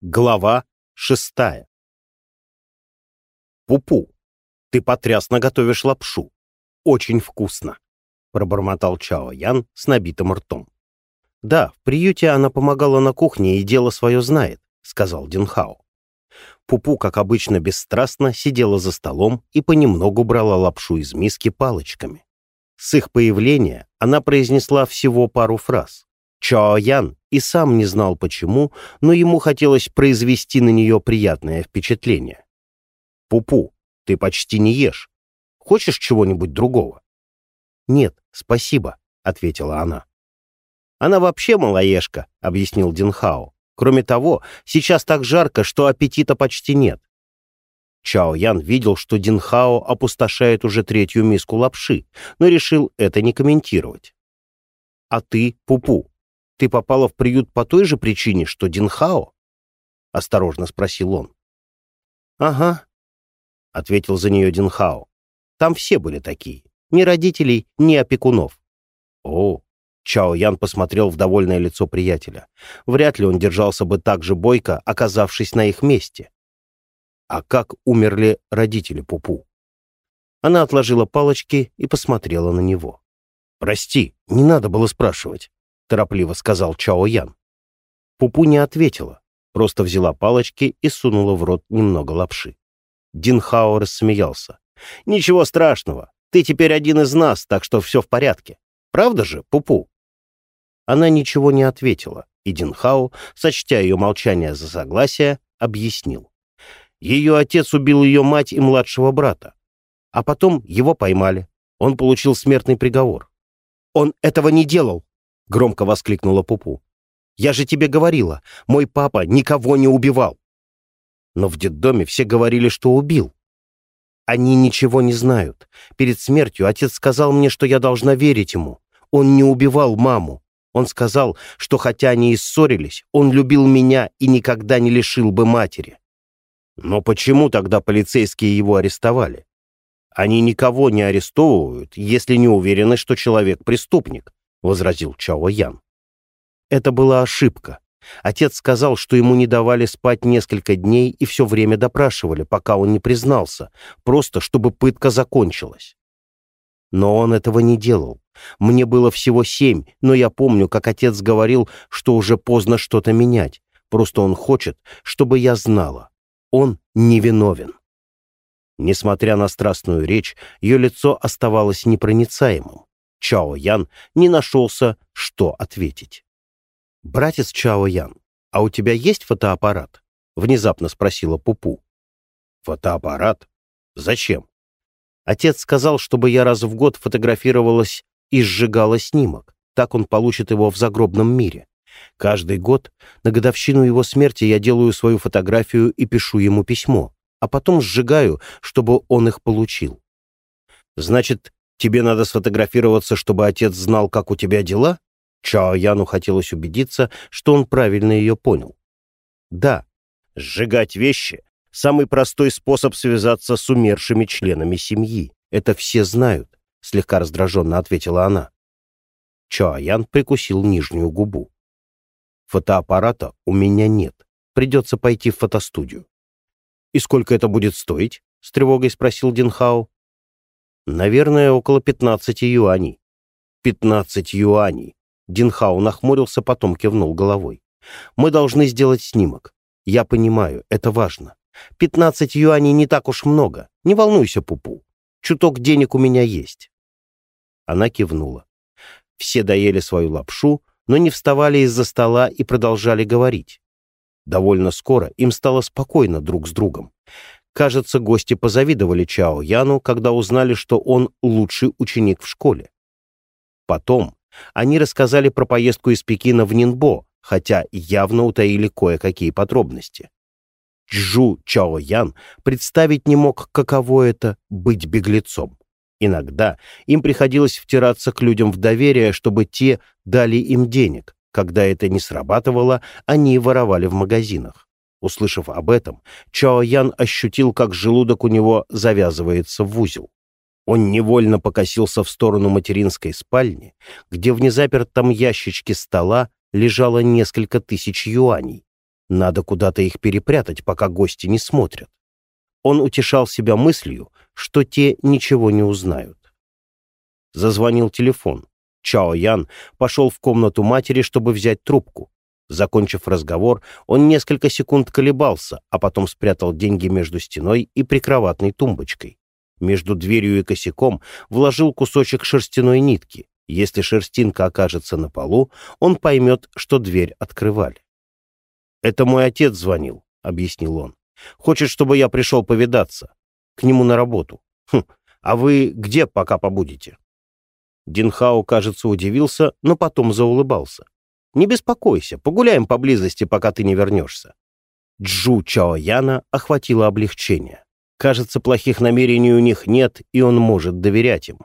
Глава шестая. «Пупу, ты потрясно готовишь лапшу. Очень вкусно», — пробормотал Чао Ян с набитым ртом. «Да, в приюте она помогала на кухне и дело свое знает», — сказал Динхао. Пупу, как обычно, бесстрастно сидела за столом и понемногу брала лапшу из миски палочками. С их появления она произнесла всего пару фраз. Чао Ян и сам не знал почему, но ему хотелось произвести на нее приятное впечатление. «Пупу, ты почти не ешь. Хочешь чего-нибудь другого?» «Нет, спасибо», — ответила она. «Она вообще малоежка», — объяснил Динхао. «Кроме того, сейчас так жарко, что аппетита почти нет». Чао Ян видел, что Динхао опустошает уже третью миску лапши, но решил это не комментировать. «А ты, Пупу, ты попала в приют по той же причине, что Динхао? — осторожно спросил он. — Ага, — ответил за нее Динхао. Там все были такие. Ни родителей, ни опекунов. О, Чао Ян посмотрел в довольное лицо приятеля. Вряд ли он держался бы так же бойко, оказавшись на их месте. А как умерли родители Пупу? Она отложила палочки и посмотрела на него. «Прости, не надо было спрашивать. — торопливо сказал Чао Ян. Пупу не ответила, просто взяла палочки и сунула в рот немного лапши. Дин Хао рассмеялся. «Ничего страшного, ты теперь один из нас, так что все в порядке. Правда же, Пупу?» Она ничего не ответила, и Дин Хао, сочтя ее молчание за согласие, объяснил. Ее отец убил ее мать и младшего брата. А потом его поймали. Он получил смертный приговор. «Он этого не делал!» — громко воскликнула Пупу. «Я же тебе говорила, мой папа никого не убивал!» Но в детдоме все говорили, что убил. Они ничего не знают. Перед смертью отец сказал мне, что я должна верить ему. Он не убивал маму. Он сказал, что хотя они и ссорились, он любил меня и никогда не лишил бы матери. Но почему тогда полицейские его арестовали? Они никого не арестовывают, если не уверены, что человек преступник. — возразил Чао Ян. Это была ошибка. Отец сказал, что ему не давали спать несколько дней и все время допрашивали, пока он не признался, просто чтобы пытка закончилась. Но он этого не делал. Мне было всего семь, но я помню, как отец говорил, что уже поздно что-то менять. Просто он хочет, чтобы я знала. Он невиновен. Несмотря на страстную речь, ее лицо оставалось непроницаемым. Чао Ян не нашелся, что ответить. «Братец Чао Ян, а у тебя есть фотоаппарат?» — внезапно спросила Пупу. «Фотоаппарат? Зачем?» Отец сказал, чтобы я раз в год фотографировалась и сжигала снимок. Так он получит его в загробном мире. Каждый год на годовщину его смерти я делаю свою фотографию и пишу ему письмо, а потом сжигаю, чтобы он их получил. Значит, Тебе надо сфотографироваться, чтобы отец знал, как у тебя дела?» Чао Яну хотелось убедиться, что он правильно ее понял. «Да, сжигать вещи — самый простой способ связаться с умершими членами семьи. Это все знают», — слегка раздраженно ответила она. Чао Ян прикусил нижнюю губу. «Фотоаппарата у меня нет. Придется пойти в фотостудию». «И сколько это будет стоить?» — с тревогой спросил Динхао. Наверное, около 15 юаней. 15 юаней. Динхау нахмурился, потом кивнул головой. Мы должны сделать снимок. Я понимаю, это важно. 15 юаней не так уж много. Не волнуйся, Пупу. Чуток денег у меня есть. Она кивнула. Все доели свою лапшу, но не вставали из-за стола и продолжали говорить. Довольно скоро им стало спокойно друг с другом. Кажется, гости позавидовали Чао Яну, когда узнали, что он лучший ученик в школе. Потом они рассказали про поездку из Пекина в Нинбо, хотя явно утаили кое-какие подробности. Чжу Чао Ян представить не мог, каково это — быть беглецом. Иногда им приходилось втираться к людям в доверие, чтобы те дали им денег. Когда это не срабатывало, они воровали в магазинах. Услышав об этом, Чао Ян ощутил, как желудок у него завязывается в узел. Он невольно покосился в сторону материнской спальни, где в незапертом ящичке стола лежало несколько тысяч юаней. Надо куда-то их перепрятать, пока гости не смотрят. Он утешал себя мыслью, что те ничего не узнают. Зазвонил телефон. Чао Ян пошел в комнату матери, чтобы взять трубку. Закончив разговор, он несколько секунд колебался, а потом спрятал деньги между стеной и прикроватной тумбочкой. Между дверью и косяком вложил кусочек шерстяной нитки. Если шерстинка окажется на полу, он поймет, что дверь открывали. «Это мой отец звонил», — объяснил он. «Хочет, чтобы я пришел повидаться. К нему на работу. Хм, а вы где пока побудете?» Динхао, кажется, удивился, но потом заулыбался. «Не беспокойся, погуляем поблизости, пока ты не вернешься». Джу Чао Яна охватило облегчение. Кажется, плохих намерений у них нет, и он может доверять им.